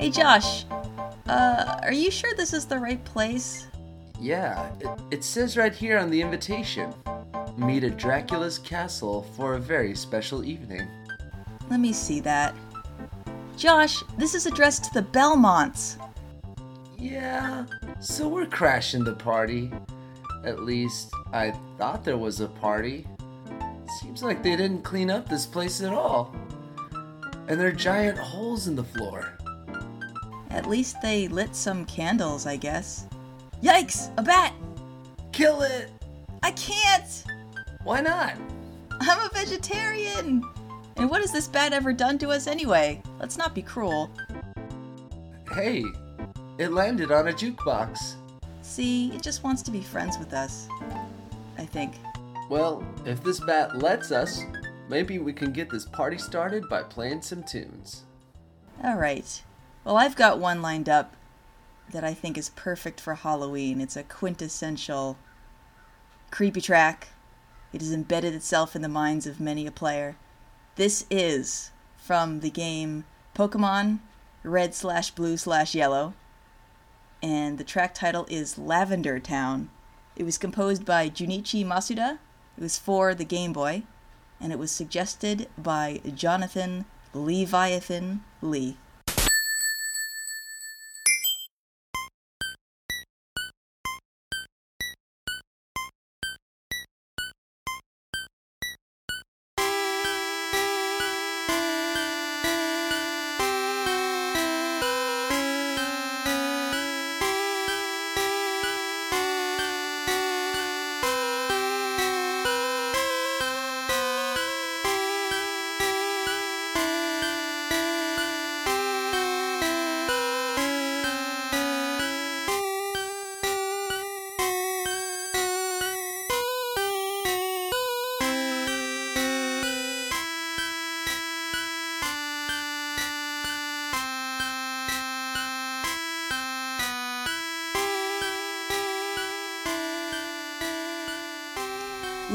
Hey Josh, uh, are you sure this is the right place? Yeah, it, it says right here on the invitation meet at Dracula's castle for a very special evening. Let me see that. Josh, this is addressed to the Belmonts. Yeah, so we're crashing the party. At least, I thought there was a party. Seems like they didn't clean up this place at all. And there are giant holes in the floor. At least they lit some candles, I guess. Yikes! A bat! Kill it! I can't! Why not? I'm a vegetarian! And what has this bat ever done to us anyway? Let's not be cruel. Hey, it landed on a jukebox. See, it just wants to be friends with us. I think. Well, if this bat lets us, maybe we can get this party started by playing some tunes. Alright. Well, I've got one lined up that I think is perfect for Halloween. It's a quintessential creepy track. It has embedded itself in the minds of many a player. This is from the game Pokemon Red slash Blue slash Yellow, and the track title is Lavender Town. It was composed by Junichi Masuda. It was for the Game Boy, and it was suggested by Jonathan Leviathan Lee.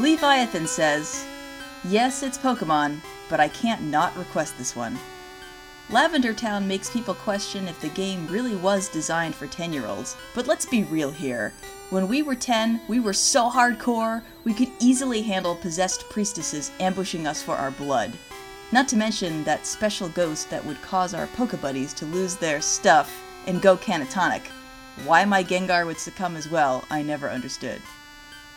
Leviathan says, Yes, it's Pokemon, but I can't not request this one. Lavender Town makes people question if the game really was designed for 10 year olds, but let's be real here. When we were 10, we were so hardcore, we could easily handle possessed priestesses ambushing us for our blood. Not to mention that special ghost that would cause our Pokebuddies to lose their stuff and go canatonic. Why my Gengar would succumb as well, I never understood.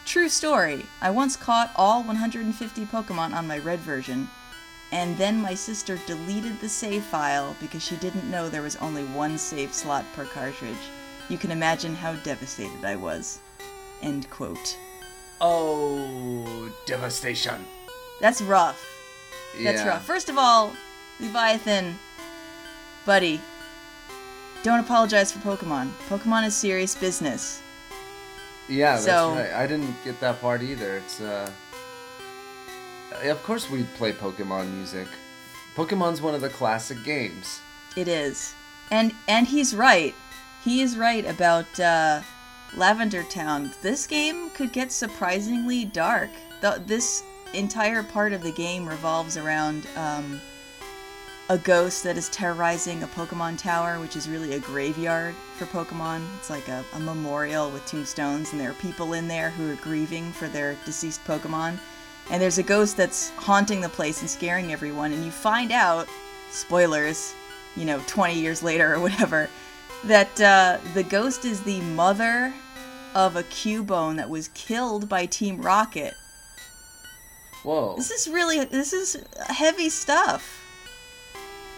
True story, I once caught all 150 Pokemon on my red version, and then my sister deleted the save file because she didn't know there was only one save slot per cartridge. You can imagine how devastated I was. End quote. Oh, devastation. That's rough. That's yeah. rough. First of all, Leviathan, buddy, don't apologize for Pokemon. Pokemon is serious business. Yeah, that's right. I didn't get that part either. It's uh Of course we play Pokemon music. Pokemon's one of the classic games. It is, and and he's right. He is right about uh, Lavender Town. This game could get surprisingly dark. The, this entire part of the game revolves around um, a ghost that is terrorizing a Pokemon tower, which is really a graveyard for Pokemon. It's like a, a memorial with tombstones, and there are people in there who are grieving for their deceased Pokemon. And there's a ghost that's haunting the place and scaring everyone, and you find out, spoilers, you know, 20 years later or whatever, that uh, the ghost is the mother of a Cubone that was killed by Team Rocket. Whoa. This is really, this is heavy stuff.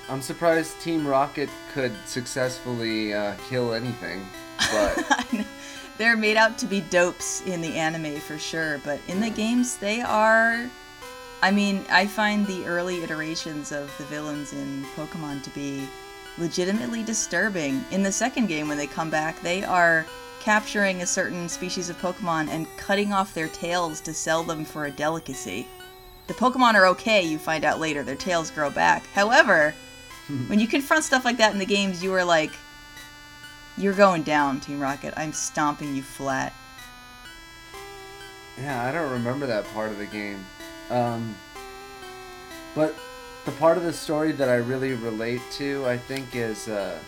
I'm surprised Team Rocket could successfully uh, kill anything, but They're made out to be dopes in the anime for sure, but in the games they are. I mean, I find the early iterations of the villains in Pokemon to be legitimately disturbing. In the second game, when they come back, they are capturing a certain species of Pokemon and cutting off their tails to sell them for a delicacy. The Pokemon are okay, you find out later, their tails grow back. However, when you confront stuff like that in the games, you are like, you're going down, Team Rocket. I'm stomping you flat. yeah, I don't remember that part of the game. Um, but the part of the story that I really relate to, I think, is uh,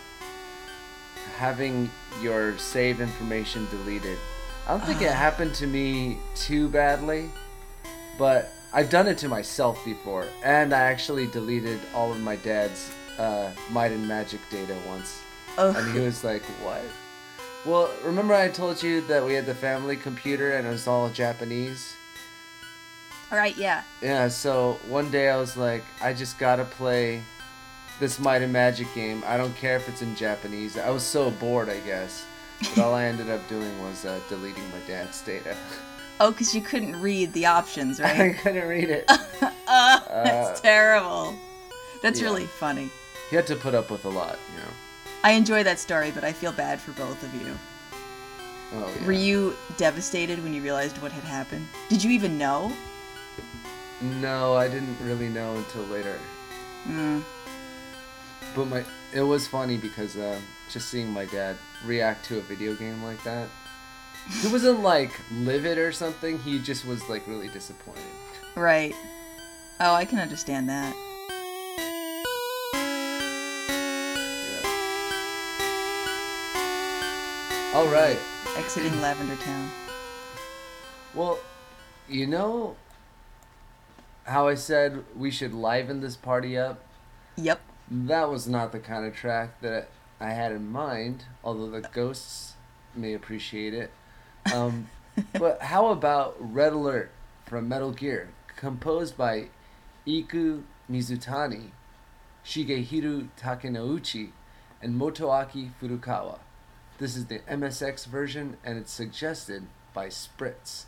having your save information deleted. I don't think it happened to me too badly, but I've done it to myself before, and I actually deleted all of my dad's uh, Might and Magic data once, Oh, and he was like, "What?" Well, remember I told you that we had the family computer and it was all Japanese. all right, yeah. Yeah, so one day I was like, I just gotta play this Might and Magic game. I don't care if it's in Japanese. I was so bored, I guess. But all I ended up doing was uh, deleting my dad's data. Oh, because you couldn't read the options, right? I couldn't read it. uh, that's terrible. That's yeah. really funny. He had to put up with a lot, you know. I enjoy that story, but I feel bad for both of you. Oh, yeah. Were you devastated when you realized what had happened? Did you even know? No, I didn't really know until later. Mm. But my it was funny because uh, just seeing my dad react to a video game like that. He wasn't like livid or something. He just was like really disappointed. Right. Oh, I can understand that. All right. Exiting Lavender Town. Well, you know how I said we should liven this party up? Yep. That was not the kind of track that I had in mind, although the ghosts may appreciate it. Um, but how about Red Alert from Metal Gear, composed by Iku Mizutani, Shigehiro Takenouchi, and Motoaki Furukawa? This is the MSX version, and it's suggested by Spritz.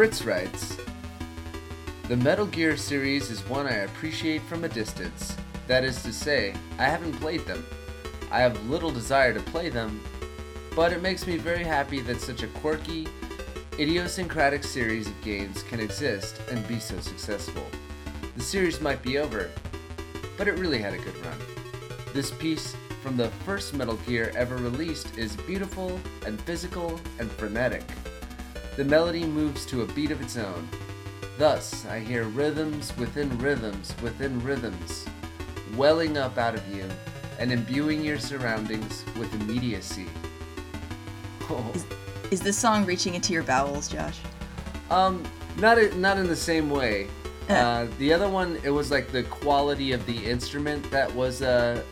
Spritz writes The Metal Gear series is one I appreciate from a distance. That is to say, I haven't played them. I have little desire to play them, but it makes me very happy that such a quirky, idiosyncratic series of games can exist and be so successful. The series might be over, but it really had a good run. This piece from the first Metal Gear ever released is beautiful and physical and frenetic. The melody moves to a beat of its own. Thus, I hear rhythms within rhythms within rhythms, welling up out of you and imbuing your surroundings with immediacy. Oh. Is this song reaching into your bowels, Josh? Um, not i- not in the same way. Uh. Uh, the other one, it was like the quality of the instrument that was uh,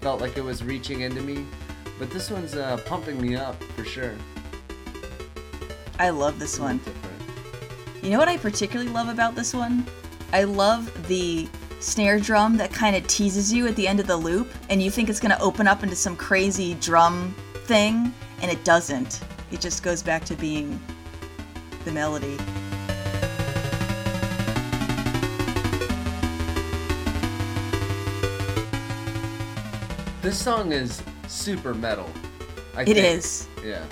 felt like it was reaching into me, but this one's uh, pumping me up for sure. I love this one. You know what I particularly love about this one? I love the snare drum that kind of teases you at the end of the loop, and you think it's going to open up into some crazy drum thing, and it doesn't. It just goes back to being the melody. This song is super metal. I It think. is. Yeah.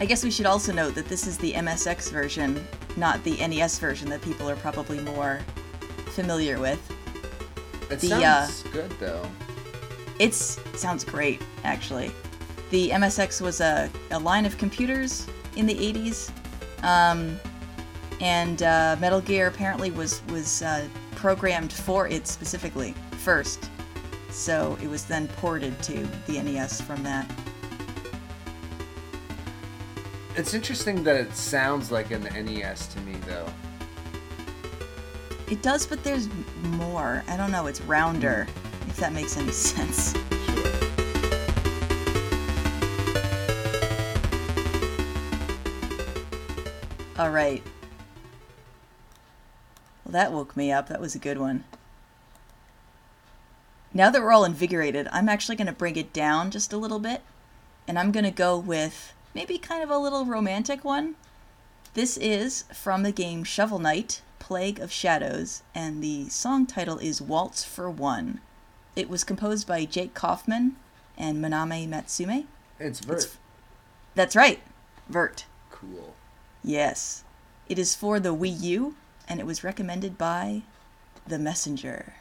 I guess we should also note that this is the MSX version, not the NES version that people are probably more familiar with. It The, uh, sounds good though. It's sounds great, actually. The MSX was a, a line of computers in the 80s, um, and uh, Metal Gear apparently was was uh, programmed for it specifically first. So it was then ported to the NES from that. It's interesting that it sounds like an NES to me though. It does, but there's more. I don't know. It's rounder. Hmm. if that makes any sense. Sure. All right. Well, that woke me up. That was a good one. Now that we're all invigorated, I'm actually going to bring it down just a little bit. And I'm going to go with maybe kind of a little romantic one. This is from the game Shovel Knight Plague of Shadows, and the song title is Waltz for One. It was composed by Jake Kaufman and Manami Matsumae. It's Virt. It's- That's right, Virt. cool. Yes. It is for the Wii U, and it was recommended by The Messenger.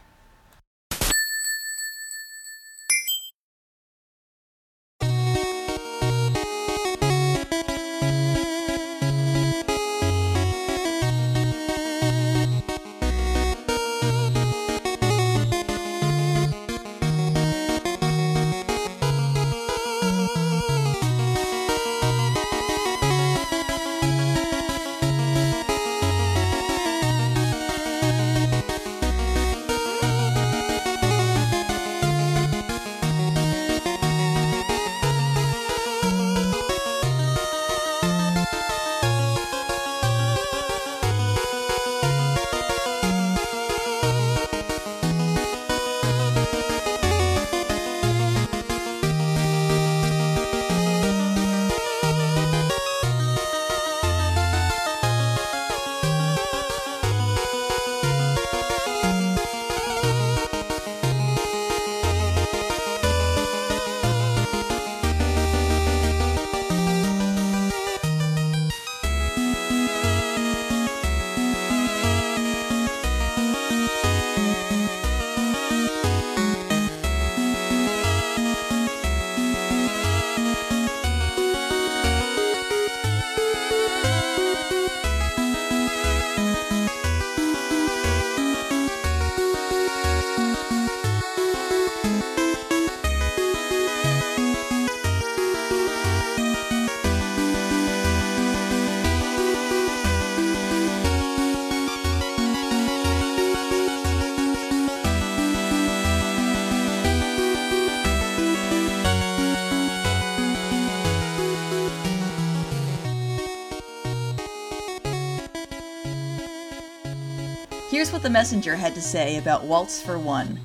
Here's what The Messenger had to say about Waltz for One.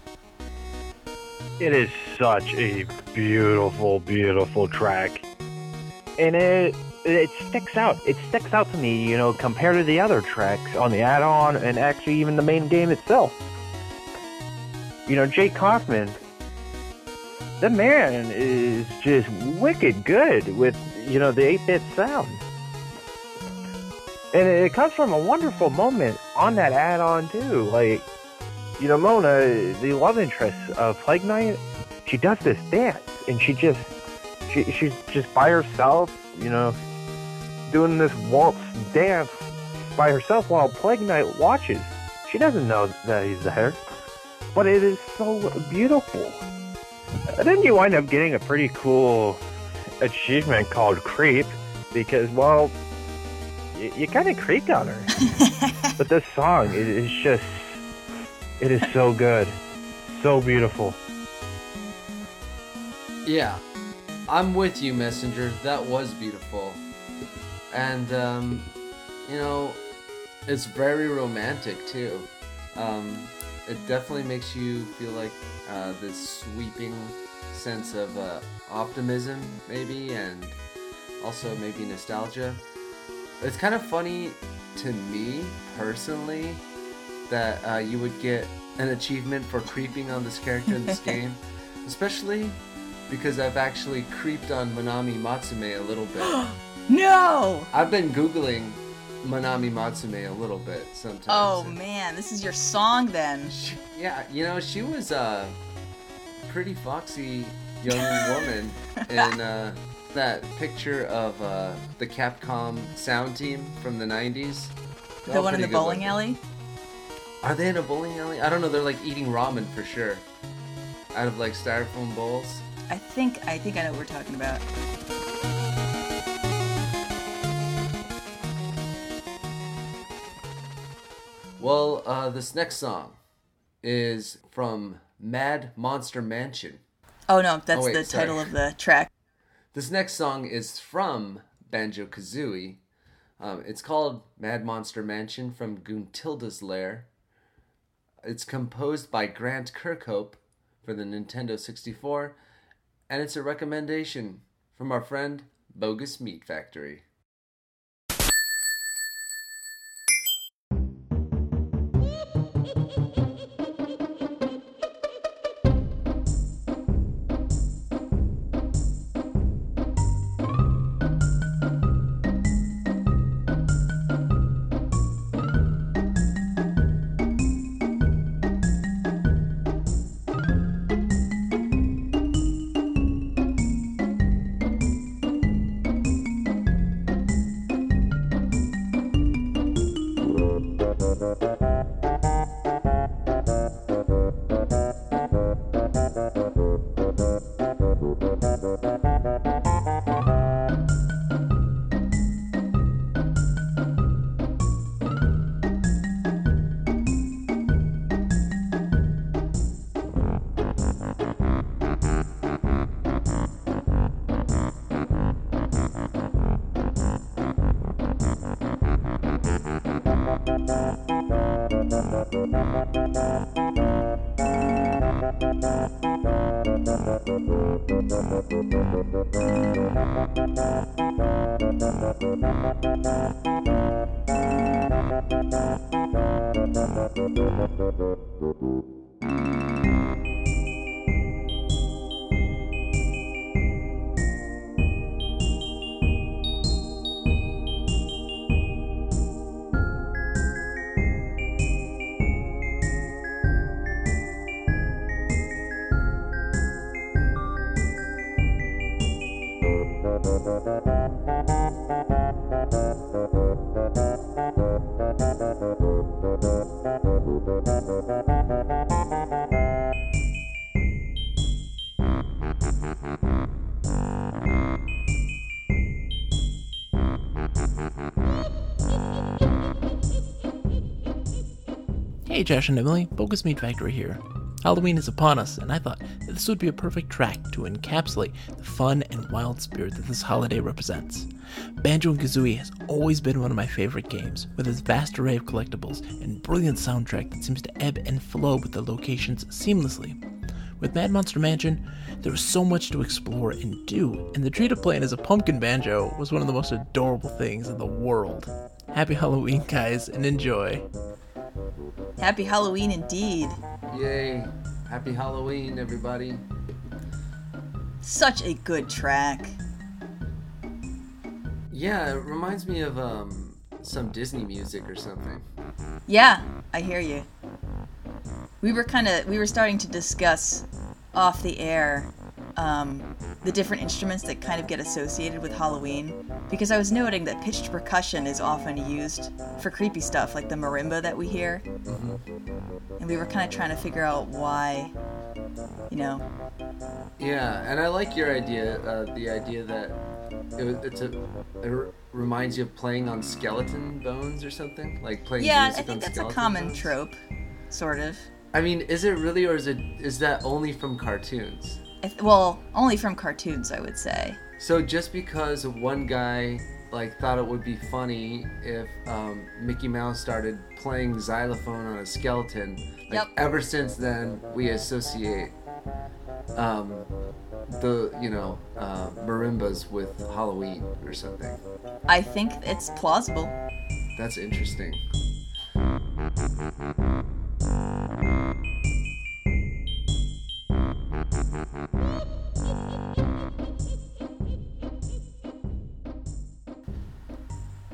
It is such a beautiful, beautiful track, and it it sticks out. It sticks out to me, you know, compared to the other tracks on the add-on and actually even the main game itself. You know, Jake Kaufman, the man is just wicked good with you know the 8-bit sound. And it comes from a wonderful moment on that add-on too. Like, you know, Mona, the love interest of Plague Knight, she does this dance, and she just, she, she's just by herself, you know, doing this waltz dance by herself while Plague Knight watches. She doesn't know that he's there, but it is so beautiful. And then you wind up getting a pretty cool achievement called Creep, because, well, you, you kind of creeped on her. but this song it is just it is so good so beautiful Yeah, I'm with you, Messenger. That was beautiful. And, um, you know, it's very romantic, too. Um, it definitely makes you feel like uh, this sweeping sense of uh, optimism, maybe, and also maybe nostalgia. It's kind of funny to me, personally, that uh, you would get an achievement for creeping on this character in this game. Especially because I've actually creeped on Manami Matsumae a little bit. No! I've been googling Manami Matsumae a little bit sometimes. Oh man, this is your song then. she- yeah, you know she was a pretty foxy young woman in uh, that picture of uh, the Capcom sound team from the '90s. They're The one in the bowling looking. alley? Are they in a bowling alley? I don't know. They're like eating ramen for sure, out of like styrofoam bowls. I think I think I know what we're talking about. Well, uh, this next song is from Mad Monster Mansion. Oh no, that's Oh, wait, the sorry. title of the track. This next song is from Banjo Kazooie. Um, it's called Mad Monster Mansion from Gruntilda's Lair. It's composed by Grant Kirkhope for the Nintendo 64, and it's a recommendation from our friend Bogus Meat Factory. Música Hey Josh and Emily, Bogus Meat Factory here. Halloween is upon us, and I thought that this would be a perfect track to encapsulate the fun and wild spirit that this holiday represents. Banjo and Kazooie has always been one of my favorite games, with its vast array of collectibles and brilliant soundtrack that seems to ebb and flow with the locations seamlessly. With Mad Monster Mansion, there was so much to explore and do, and the treat of playing as a pumpkin banjo was one of the most adorable things in the world. Happy Halloween, guys, and enjoy. Happy Halloween indeed. Yay! Happy Halloween, everybody. Such a good track. Yeah, it reminds me of um, some Disney music or something. Yeah, I hear you. We were kind of we were starting to discuss off the air um, the different instruments that kind of get associated with Halloween because I was noting that pitched percussion is often used for creepy stuff like the marimba that we hear, and we were kind of trying to figure out why, you know. Yeah, and I like your idea. Uh, the idea that it, it's a it reminds you of playing on skeleton bones or something, like playing Yeah, I think that's a common bones? trope, sort of. I mean, is it really, or is it is that only from cartoons? I th- well, only from cartoons, I would say. So just because one guy like thought it would be funny if um, Mickey Mouse started playing xylophone on a skeleton, like Yep. ever since then we associate um, the you know uh, marimbas with Halloween or something. I think it's plausible. That's interesting.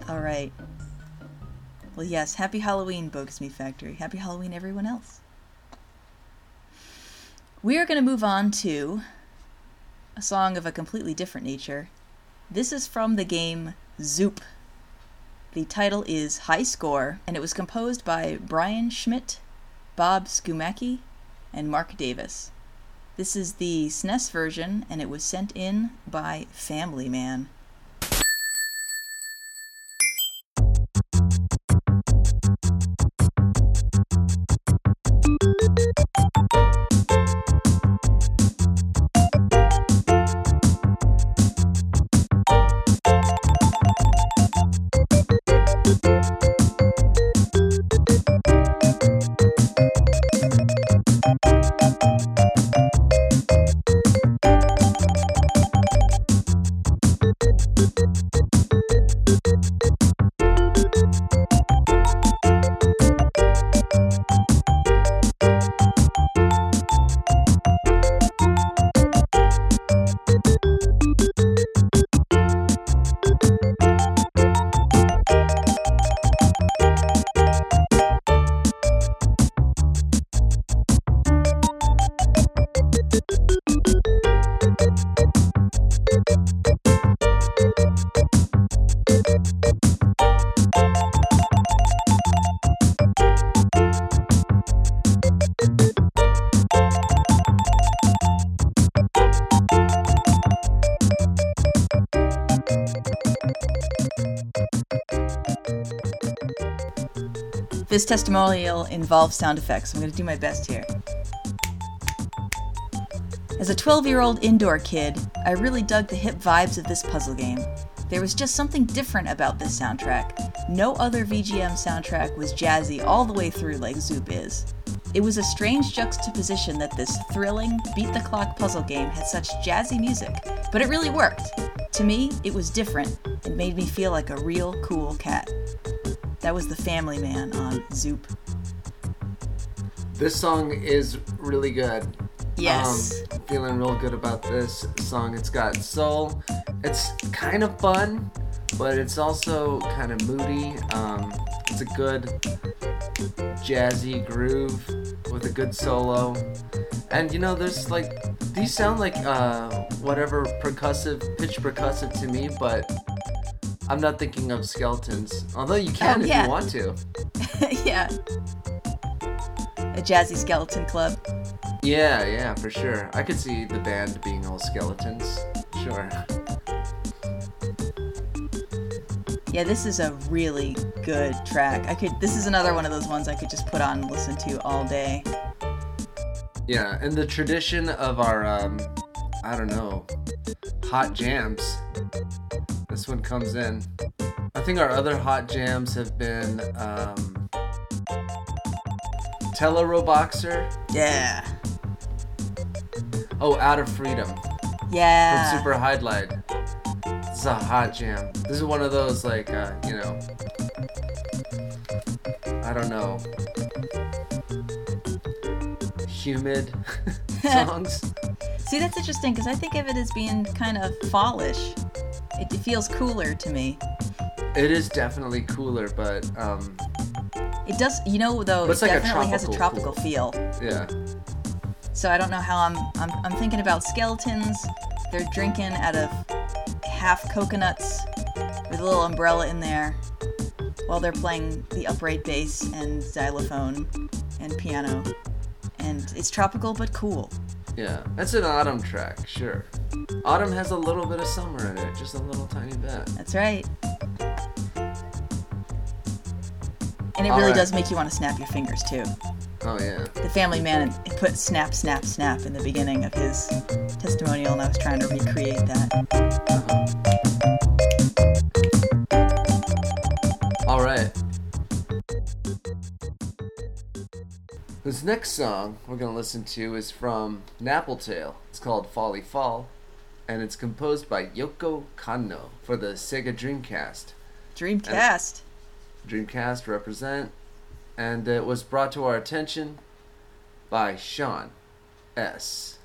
All right. Well, yes. Happy Halloween, Bogus Factory. Happy Halloween, everyone else. We are going to move on to a song of a completely different nature. This is from the game Zoop. The title is High Score, and it was composed by Brian Schmidt, Bob Skumacki, and Mark Davis. This is the SNES version, and it was sent in by Family Man. This testimonial involves sound effects. I'm going to do my best here. As a 12 year old indoor kid, I really dug the hip vibes of this puzzle game. There was just something different about this soundtrack. No other VGM soundtrack was jazzy all the way through like Zoop is. It was a strange juxtaposition that this thrilling, beat the clock puzzle game had such jazzy music, but it really worked. To me, it was different and made me feel like a real cool cat. That was the Family Man on Zoop. This song is really good. Yes. Um, feeling real good about this song. It's got soul. It's kind of fun, but it's also kind of moody. Um, it's a good jazzy groove with a good solo. And you know, there's like these sound like uh, whatever percussive, pitch percussive to me, but I'm not thinking of skeletons. Although you can Oh, if yeah. you want to. yeah. A jazzy skeleton club. Yeah, yeah, for sure. I could see the band being all skeletons. Sure. Yeah, this is a really good track. I could this is another one of those ones I could just put on and listen to all day. Yeah, and the tradition of our, um, I don't know, hot jams. This one comes in. I think our other hot jams have been um, Teleroboxer. Yeah. Oh, Out of Freedom Yeah. from Super Highlight. This is a hot jam. This is one of those like, uh, you know, I don't know, humid songs. See, that's interesting because I think of it as being kind of fallish. It, feels cooler to me. It is definitely cooler, but um, It does, you know, though, it like a definitely has a tropical tropical cool. feel. yeah. So I don't know how I'm, I'm. I'm thinking about skeletons. They're drinking out of half coconuts with a little umbrella in there, while they're playing the upright bass and xylophone and piano. And it's tropical but cool. Yeah, that's an autumn track, sure. Autumn has a little bit of summer in it, just a little tiny bit. That's right. And it All really right. does make you want to snap your fingers too. Oh yeah. The Family Man put snap, snap, snap in the beginning of his testimonial, and I was trying to recreate that. Uh-huh. All right. This next song we're gonna listen to is from Napple Tale. It's called Folly Fall, and it's composed by Yoko Kanno for the Sega Dreamcast. Dreamcast. Dreamcast represent, and it was brought to our attention by Sean S.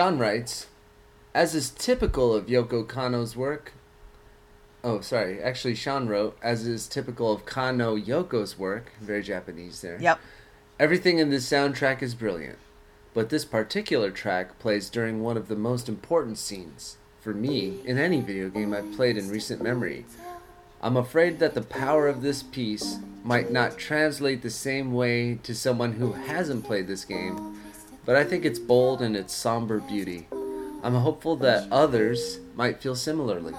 Sean writes, as is typical of Yoko Kanno's work. Oh, sorry. Actually, Sean wrote, as is typical of Kanno Yoko's work. Very Japanese there. Yep. Everything in this soundtrack is brilliant, but this particular track plays during one of the most important scenes, for me, in any video game I've played in recent memory. I'm afraid that the power of this piece might not translate the same way to someone who hasn't played this game, but I think it's bold in its somber beauty. I'm hopeful that others might feel similarly.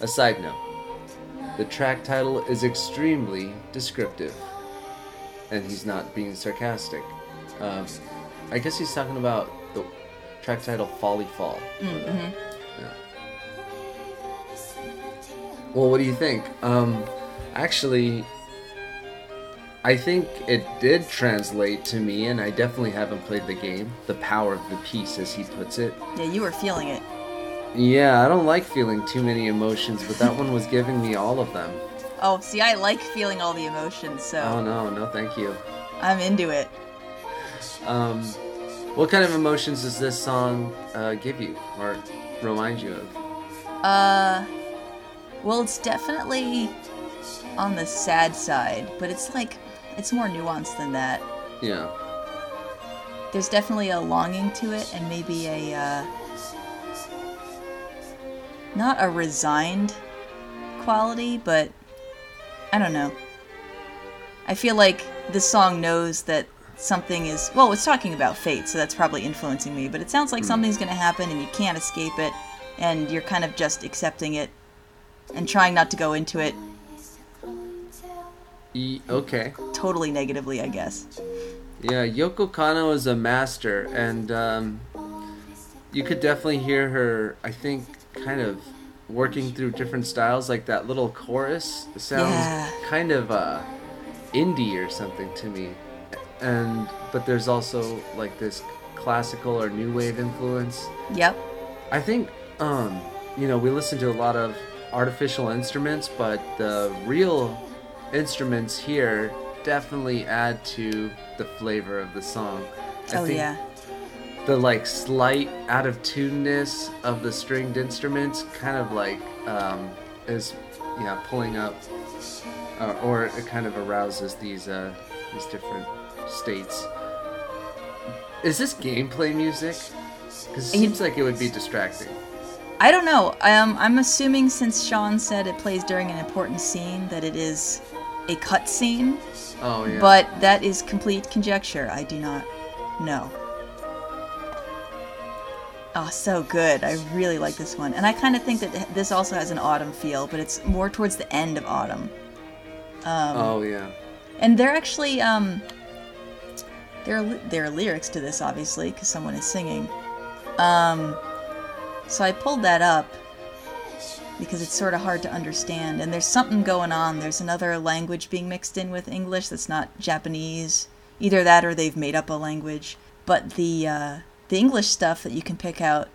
A side note the track title is extremely descriptive and he's not being sarcastic. Um, I guess he's talking about the track title "Folly Fall." Mm-hmm. Yeah. Well, what do you think? Um, actually, I think it did translate to me, and I definitely haven't played the game. The power of the piece, as he puts it. Yeah, you were feeling it. Yeah, I don't like feeling too many emotions, but that one was giving me all of them. Oh, see, I like feeling all the emotions, so Oh no, no, thank you. I'm into it. Um, what kind of emotions does this song uh, give you or remind you of? Uh, well, it's definitely on the sad side, but it's like it's more nuanced than that. Yeah. There's definitely a longing to it, and maybe a uh, not a resigned quality, but I don't know. I feel like this song knows that something is well, it's talking about fate, so that's probably influencing me. But it sounds like something's going to happen, and you can't escape it, and you're kind of just accepting it and trying not to go into it E- okay. totally negatively, I guess. Yeah, Yoko Kanno is a master, and um, you could definitely hear her. I think kind of working through different styles, like that little chorus sounds Yeah. kind of uh, indie or something to me. And but there's also like this classical or new wave influence. Yep. I think, um, you know, we listen to a lot of artificial instruments, but the real instruments here definitely add to the flavor of the song. I oh think yeah. The like slight out of tuneness of the stringed instruments kind of like um, is, yeah, pulling up, uh, or it kind of arouses these uh, these different states. Is this gameplay music? Because it seems like it would be distracting. I don't know. Um, I'm assuming since Sean said it plays during an important scene that it is a cut scene, Oh yeah. but that is complete conjecture. I do not know. Oh, so good. I really like this one. And I kind of think that this also has an autumn feel, but it's more towards the end of autumn. Um, oh yeah. And they're actually um there are there are lyrics to this obviously because someone is singing. Um so I pulled that up because it's sort of hard to understand and there's something going on. There's another language being mixed in with English that's not Japanese. Either that or they've made up a language. But the uh the English stuff that you can pick out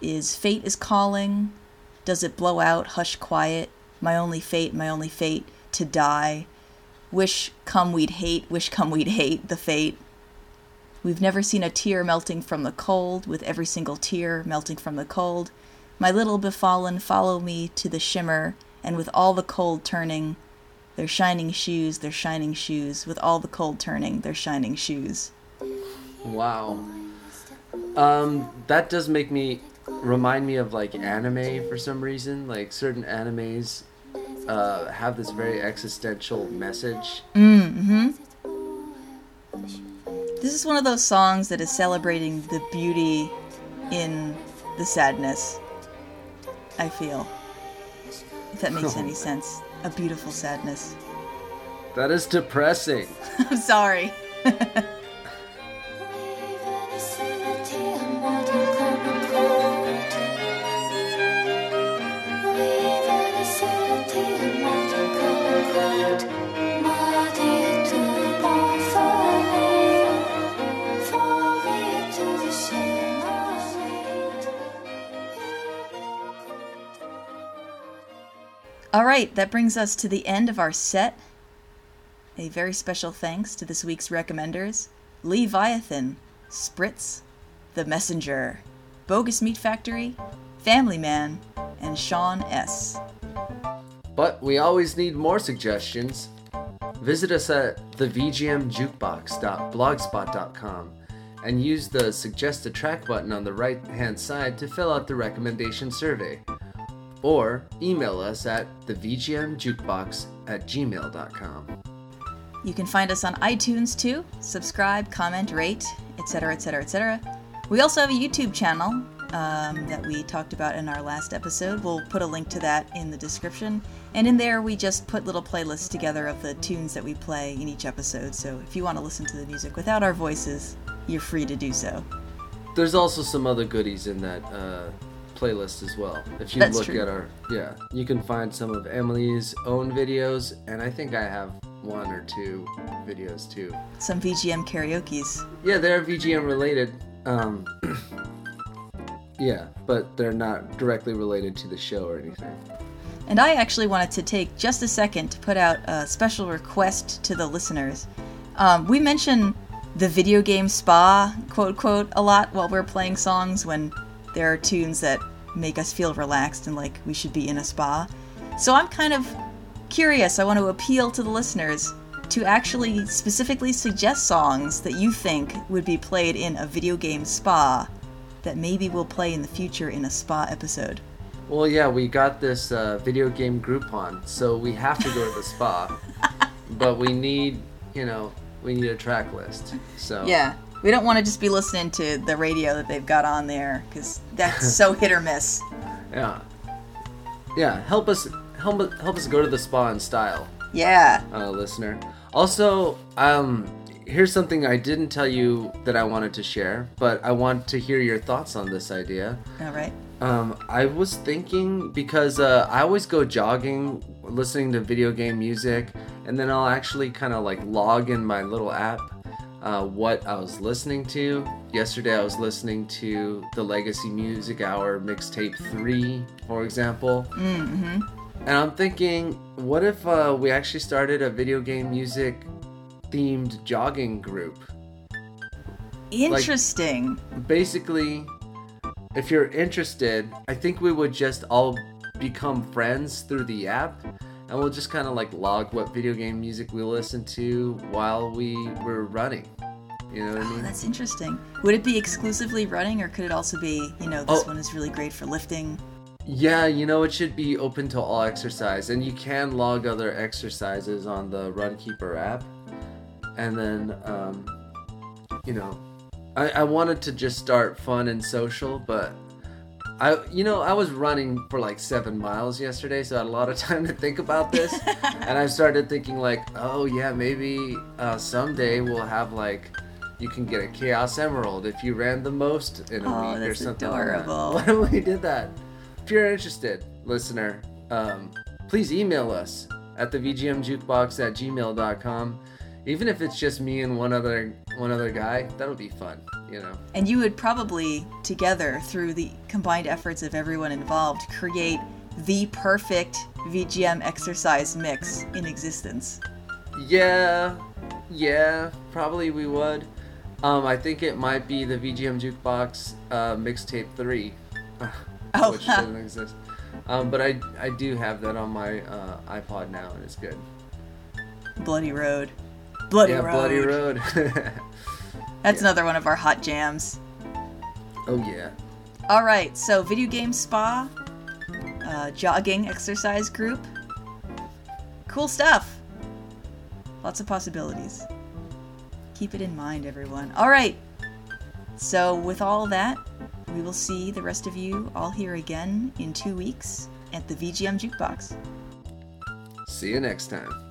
is fate is calling. Does it blow out? Hush quiet. My only fate, my only fate to die. Wish come we'd hate, wish come we'd hate the fate. We've never seen a tear melting from the cold, with every single tear melting from the cold. My little befallen, follow me to the shimmer, and with all the cold turning, their shining shoes, their shining shoes, with all the cold turning, their shining shoes. Wow. Um, that does make me remind me of like anime for some reason. Like certain animes uh, have this very existential message. Mm-hmm. This is one of those songs that is celebrating the beauty in the sadness. I feel. If that makes any sense. A beautiful sadness. That is depressing. I'm sorry. All right, that brings us to the end of our set. A very special thanks to this week's recommenders Leviathan, Spritz, The Messenger, Bogus Meat Factory, Family Man, and Sean S. But we always need more suggestions. Visit us at thevgmjukebox.blogspot.com and use the suggest a track button on the right hand side to fill out the recommendation survey. Or email us at thevgmjukebox at gmail.com. You can find us on iTunes too. Subscribe, comment, rate, etc., etc., etc. We also have a YouTube channel um, that we talked about in our last episode. We'll put a link to that in the description. And in there, we just put little playlists together of the tunes that we play in each episode. So if you want to listen to the music without our voices, you're free to do so. There's also some other goodies in that uh, playlist as well. If you That's look true. at our, yeah, you can find some of Emily's own videos, and I think I have one or two videos too. Some VGM karaoke's. Yeah, they're VGM related. Um, yeah, but they're not directly related to the show or anything. And I actually wanted to take just a second to put out a special request to the listeners. Um, we mention the video game spa, quote quote, a lot while we're playing songs when there are tunes that make us feel relaxed and like we should be in a spa. So I'm kind of curious. I want to appeal to the listeners to actually specifically suggest songs that you think would be played in a video game spa that maybe we'll play in the future in a spa episode. Well, yeah, we got this uh, video game Groupon, so we have to go to the spa, but we need, you know, we need a track list. So Yeah. We don't want to just be listening to the radio that they've got on there because that's so hit or miss. yeah, yeah. Help us, help, us- help us go to the spa in style. Yeah. uh, listener. Also, um, here's something I didn't tell you that I wanted to share, but I want to hear your thoughts on this idea. All right. Um, I was thinking because uh, I always go jogging, listening to video game music, and then I'll actually kind of like log in my little app uh, what I was listening to. Yesterday, I was listening to the Legacy Music Hour mixtape three, for example. Mm-hmm. And I'm thinking, what if uh, we actually started a video game music themed jogging group? Interesting. Basically, if you're interested, I think we would just all become friends through the app and we'll just kind of like log what video game music we listen to while we were running. You know what I oh, mean? that's interesting. Would it be exclusively running or could it also be, you know, this Oh. one is really great for lifting? Yeah, you know, it should be open to all exercise, and you can log other exercises on the Runkeeper app. And then, um, you know, I, I wanted to just start fun and social, but I, you know, I was running for like seven miles yesterday, so I had a lot of time to think about this. and I started thinking, like, oh, yeah, maybe uh, someday we'll have like. You can get a Chaos Emerald if you ran the most in a Oh, week or something. like that. adorable. What if we did that? If you're interested, listener, um, please email us at the VGMjukebox at gmail.com. Even if it's just me and one other one other guy, that'll be fun, you know. And you would probably, together, through the combined efforts of everyone involved, create the perfect VGM exercise mix in existence. Yeah, yeah, probably we would. Um, I think it might be the VGM Jukebox uh, mixtape three, Oh, which doesn't exist. Um, but I I do have that on my uh, iPod now, and it's good. Bloody Road. Bloody yeah, Road. Bloody Road. That's another one of our hot jams. oh yeah. All right, so video game spa, uh, jogging exercise group. Cool stuff. Lots of possibilities. Keep it in mind, everyone. All right. So, with all that, we will see the rest of you all here again in two weeks at the VGM Jukebox. See you next time.